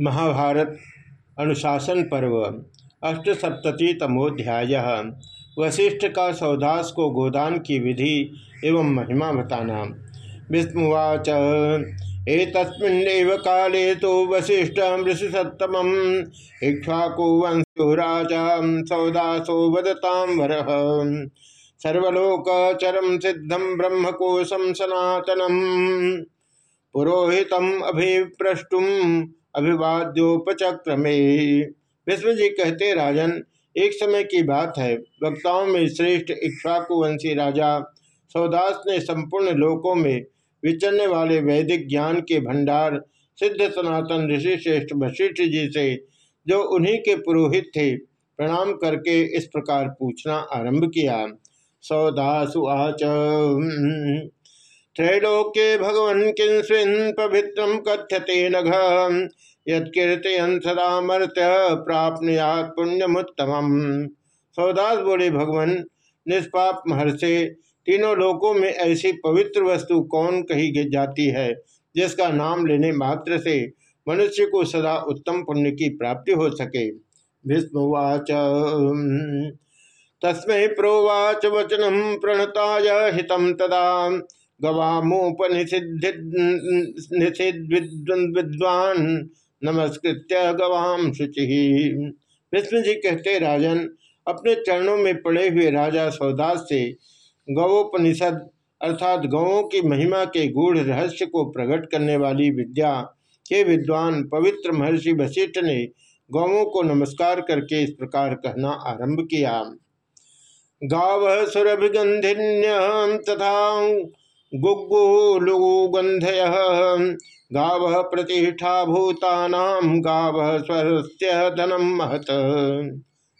महाभारत अनुशासन पर्व, अष्टसप्ततितमोध्याय। वशिष्ठ का सौदास को गोदान की विधि एवं महिमा बताना। विस्मुवाच एतस्मिन्नेव काले तो वशिष्ठ ऋषिसत्तम इक्ष्वाकुवंशो राजा सौदासो वदतां वरः। सर्वलोकचरम सिद्धम ब्रह्मकोशम सनातनम। पुरोहितम अभिप्रष्टुम अभिवाद्योपचक्रमे विष्णु जी कहते, राजन, एक समय की बात है। वक्ताओं में श्रेष्ठ इक्ष्वाकुवंशी राजा सौदास ने संपूर्ण लोकों में विचरने वाले वैदिक ज्ञान के भंडार सिद्ध सनातन ऋषि श्रेष्ठ वशिष्ठ जी से, जो उन्हीं के पुरोहित थे, प्रणाम करके इस प्रकार पूछना आरंभ किया। सौदासुआच त्रैलोक्य भगवन किन्स्विन कथ्यते नघ। यत्कीर्तयन सदा मर्त्य प्राप्त पुण्यमुत्तम सौदास बोले, भगवान, निष्पाप महर्षि, तीनों लोकों में ऐसी पवित्र वस्तु कौन कही जाती है, जिसका नाम लेने मात्र से मनुष्य को सदा उत्तम पुण्य की प्राप्ति हो सके? भीष्मवाच तस्मै प्रोवाच वचनम प्रणताय हितम तदा। विद्वान नमस्कृत्य गवाम शुचि। विष्णु जी कहते, राजन, अपने चरणों में पड़े हुए राजा सौदास से गवोपनिषद अर्थात गवों की महिमा के गूढ़ रहस्य को प्रकट करने वाली विद्या के विद्वान पवित्र महर्षि वशिष्ठ ने गौवों को नमस्कार करके इस प्रकार कहना आरंभ किया। गाव सुरभिगंधिन्य तथा गुग्गुलुगंधय गाव प्रतिष्ठा भूतानाम गाव स्वस्थ धनम महत।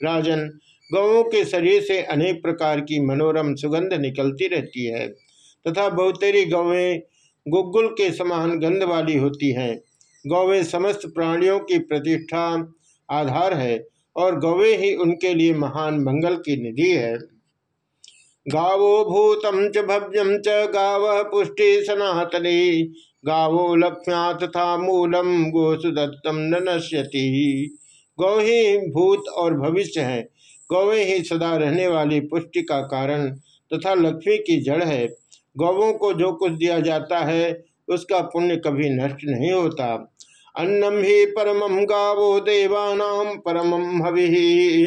राजन गौों के शरीर से अनेक प्रकार की मनोरम सुगंध निकलती रहती है, तथा बहुतेरी गौवें गुग्गुल के समान गंध वाली होती हैं। गौवें समस्त प्राणियों की प्रतिष्ठा आधार है, और गौवें ही उनके लिए महान मंगल की निधि है। गावो भूतम च भव्यम च गाव पुष्टि सनातनी। गावो लक्ष्म्या तथा मूलम गोसुदत्तम न नश्यति। गौ ही भूत और भविष्य है। गौवे ही सदा रहने वाली पुष्टि का कारण तथा लक्ष्मी की जड़ है। गौवों को जो कुछ दिया जाता है, उसका पुण्य कभी नष्ट नहीं होता। अन्नम ही परमम गावो देवानाम परमम हवि।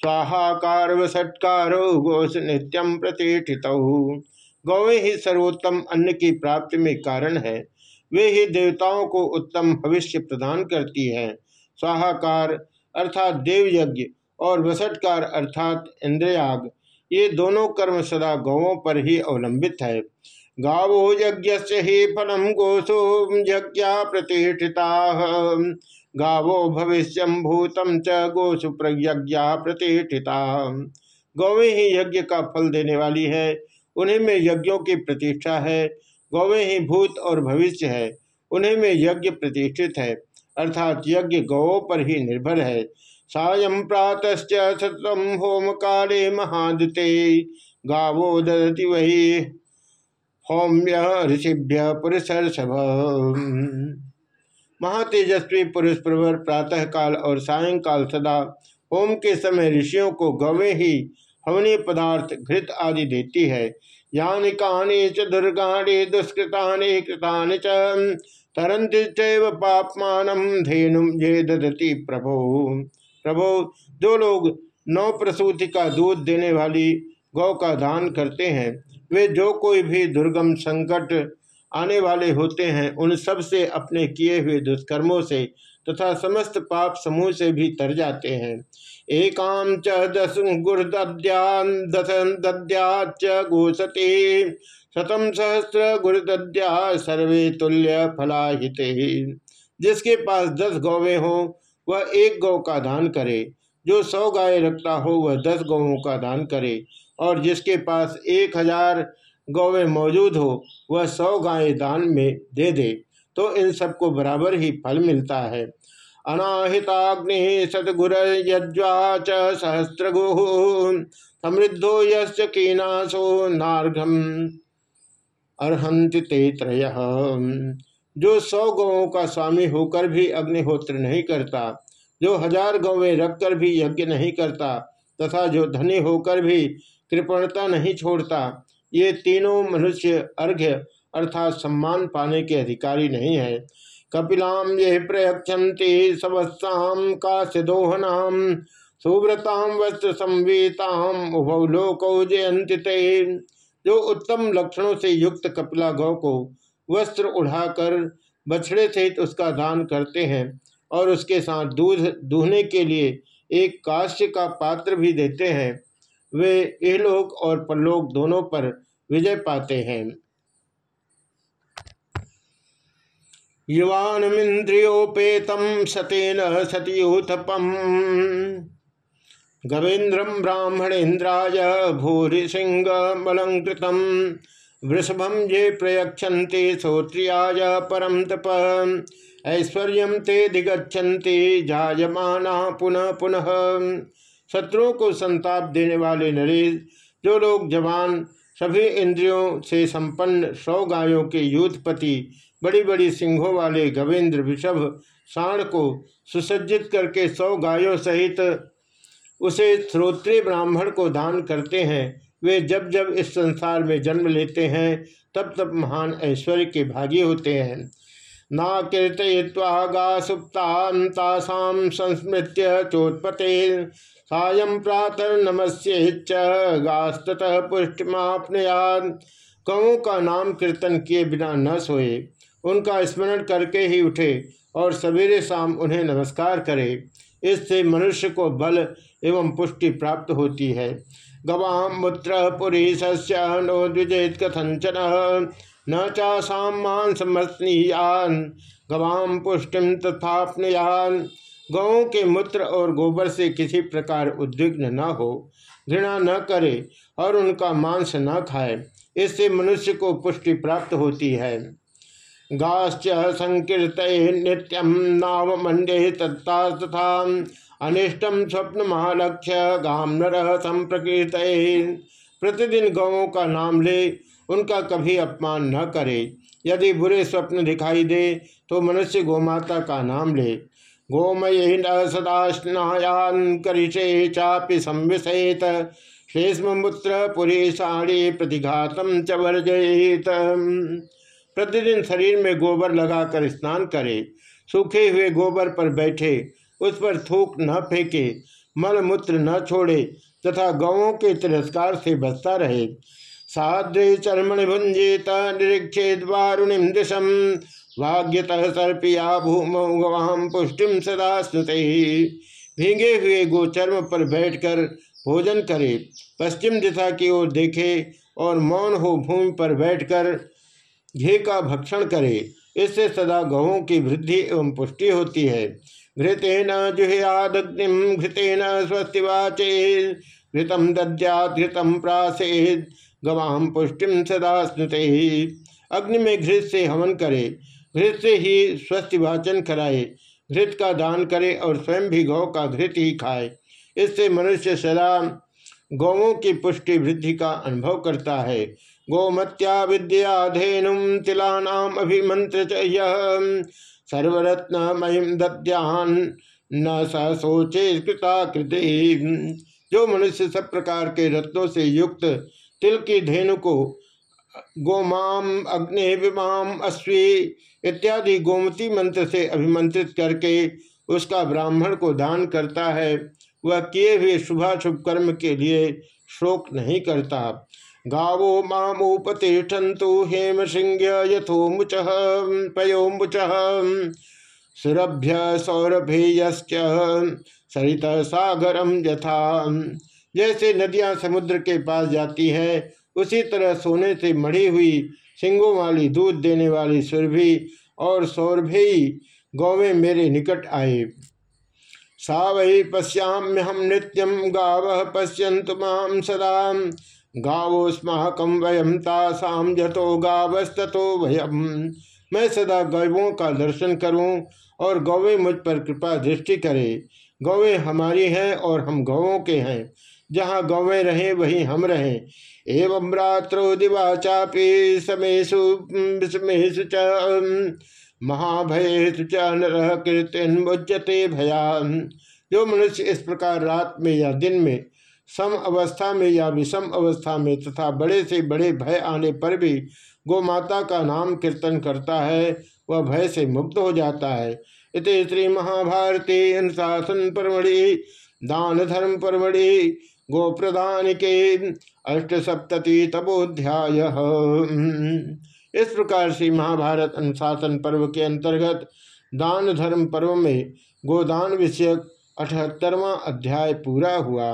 स्वाहाकार वसटकारो गोस नित्यम प्रतिष्ठित गौवे ही सर्वोत्तम अन्न की प्राप्ति में कारण है। वे ही देवताओं को उत्तम भविष्य प्रदान करती है। स्वाहाकार अर्थात देव यज्ञ और वसटकार अर्थात इंद्रयाग, ये दोनों कर्म सदा गौों पर ही अवलंबित है। गावो यज्ञ ही फलम गोसो यज्ञ प्रतिष्ठिता गावो भविष्य भूतम च गोसु प्रज्ञा प्रतिष्ठिता। गौवें ही यज्ञ का फल देने वाली है, उन्हें में यज्ञों की प्रतिष्ठा है। गौवें ही भूत और भविष्य है, उन्हें में यज्ञ प्रतिष्ठित है, अर्थात यज्ञ गौ पर ही निर्भर है। सायं प्रात सतम होम काले महादते, गावो ददति वही होम्य ऋषिभ्य पुरुष महातेजस्वी पुरुष प्रवर प्रातः काल और सायंकाल सदा होम के समय ऋषियों को गवे ही हवनी पदार्थ घृत आदि देती है। यानि कानि च दुर्गाणी, दुष्कृतानि, कृतानि च तरंति चैव पापमान धेनु ये ददती प्रभो। प्रभो, जो लोग नौ प्रसूति का दूध देने वाली गौ का दान करते हैं, वे जो कोई भी दुर्गम संकट आने वाले होते हैं, उन सबसे अपने किए हुए दुष्कर्मों से तथा समस्त पाप समूह से भी तर जाते हैं। एकाम च दस गुरुद्यान दस दद्याच शतम सहस्र गुरुद्या सर्वे तुल्य फलाहित। जिसके पास दस गौवे हो, वह एक गौ का दान करे। जो सौ गाय रखता हो, वह दस गौों का दान करे। और जिसके पास एक हज़ार गौवे मौजूद हो, वह सौ गाय दान में दे दे तो इन सबको बराबर ही फल मिलता है। अनाहिताग्नि सदगुर यज्वाच सहस्रगु, समृद्धो यीनाशो नार्घम। अर्हंति ते त्रय। जो सौ गौों का स्वामी होकर भी अग्निहोत्र नहीं करता, जो हज़ार गौवें रखकर भी यज्ञ नहीं करता, तथा जो धनी होकर भी कृपणता नहीं छोड़ता ये तीनों मनुष्य अर्घ्य अर्थात सम्मान पाने के अधिकारी नहीं है। कपिलाम ये प्रयक्षति का सिदोहनाम सुव्रताम वस्त्र संवीताम उभव लोको जयंति जो उत्तम लक्षणों से युक्त कपिला गौ को वस्त्र उड़ाकर बछड़े सहित उसका दान करते हैं और उसके साथ दूध, दूहने के लिए एक काश्य का पात्र भी देते हैं। वे इहलोक और परलोक दोनों पर विजय पाते हैं। युवानमिंद्रियोपेतम सतेन सतयूथपम। गवेन्द्रम ब्राह्मणेन्द्राय भूरि सिंह बलंकृतम वृषभम ये प्रयक्षन्ते श्रोत्रियाय परम तप। ऐश्वर्य ते दिगछन्ति जायमाना पुनः पुनः। शत्रुओं को संताप देने वाले नरेश, जो लोग जवान, सभी इंद्रियों से संपन्न सौ गायों के युद्धपति बड़ी बड़ी सिंहों वाले गवेंद्र विषभ साण को सुसज्जित करके सौ गायों सहित उसे श्रोत्रिय ब्राह्मण को दान करते हैं। वे जब जब इस संसार में जन्म लेते हैं तब तब महान ऐश्वर्य के भागी होते हैं। ना कीर्तय्वा गा सुप्तासाम संस्मृत्य चोत्पते। सायं प्रातः नमस्येच्च गास्तत पुष्टिमापनयाद कौ का नाम कीर्तन किए बिना न सोए। उनका स्मरण करके ही उठे और सवेरे शाम उन्हें नमस्कार करे। इससे मनुष्य को बल एवं पुष्टि प्राप्त होती है। गवाम मूत्र पुरीश नो द्विजेत कथंचन न चाषा चाशा मांसमस्नीयान गवाम पुष्टिम तथापनयान। गौों के मूत्र और गोबर से किसी प्रकार उद्विग्न न हो, घृणा न करे और उनका मांस न खाए, इससे मनुष्य को पुष्टि प्राप्त होती है। गाश्च संकीर्त नित्यम नाव मंडे तत्ता तथा अनिष्टम स्वप्न महालक्ष्य गाम नर संप्रकृत प्रतिदिन गौों का नाम ले उनका कभी अपमान न करे। यदि बुरे स्वप्न दिखाई दे तो मनुष्य गोमाता का नाम ले। गोमय न सदा स्नायान करिषे चापि संविषेत। शेषमूत्र पुरी साड़ी प्रतिघातम च वर्जयित। प्रतिदिन शरीर में गोबर लगाकर स्नान करे। सूखे हुए गोबर पर बैठे, उस पर थूक न फेंके, मल मूत्र न छोड़े, तथा गौों के तिरस्कार से बचता रहे। साद्रे चर्मण भुंजित निरीक्षेद वारुणिम दिशम। भाग्यत सर्पिया भूमौ गवाम पुष्टिम सदा स्नुते। भींगे हुए गोचर्म पर बैठकर भोजन करे। पश्चिम दिशा की ओर देखे और मौन हो भूमि पर बैठकर घी का भक्षण करे। इससे सदा गवों की वृद्धि एवं पुष्टि होती है। घृतेन जुहयादग्निम घृतेन स्वस्तिवाचे। घृतम दद्यात घृतम प्रासेद। गवाम पुष्टिम सदा स्नुते। अग्नि में घृत से हवन करे। घृत से ही स्वस्थ वाचन कराए। घृत का दान करे और स्वयं भी गौ का घृत ही खाए। इससे मनुष्य सदा गौवों की पुष्टि वृद्धि का अनुभव करता है। गोमत्या विद्याधेनुम तिलानाम अभिमंत्र सर्वरत्न महिम दद्यान न सोचे कृता कृति। जो मनुष्य सब प्रकार के रत्नों से युक्त, तिल की धेनु को, गोमाम, अग्नि, विमाम, अश्वी इत्यादि गोमती मंत्र से अभिमंत्रित करके उसका ब्राह्मण को दान करता है, वह किए हुए शुभाशुभ कर्म के लिए शोक नहीं करता। गावो मामुपतिष्ठन्तु हेम सिंह यथो मुच, पयो मुच। सुरभ्य सौरभेयश्च सरित सागरम यथा। जैसे नदियाँ समुद्र के पास जाती है, उसी तरह सोने से मढ़ी हुई सिंगों वाली दूध देने वाली सुरभि और सौरभेयी गौवें मेरे निकट आए। सा वही पश्याम्य हम नित्यम गाव पश्यंत माम सदा। गावोस्माकम वयम तासाम जतो गावस्तो वयम। मैं सदा गौवों का दर्शन करूँ और गौवे मुझ पर कृपा दृष्टि करे। गौवे हमारी हैं और हम गौवों के हैं। जहाँ गौवें रहें, वहीं हम रहें। एवं रात्रो दिवा चापी समेशु विषमेशु च कीर्तिन्मुज्यते भयान जो मनुष्य इस प्रकार रात में या दिन में सम अवस्था में या विषम अवस्था में तथा बड़े से बड़े भय आने पर भी गोमाता का नाम कीर्तन करता है, वह भय से मुक्त हो जाता है। इत श्री महाभारती अनुशासन परमढ़ि दान धर्म परमढ़ि गो प्रदान के अष्ट सप्तति तपोध्याय इस प्रकार से महाभारत अनुशासन पर्व के अंतर्गत दान धर्म पर्व में गोदान विषयक अठहत्तरवा अध्याय पूरा हुआ।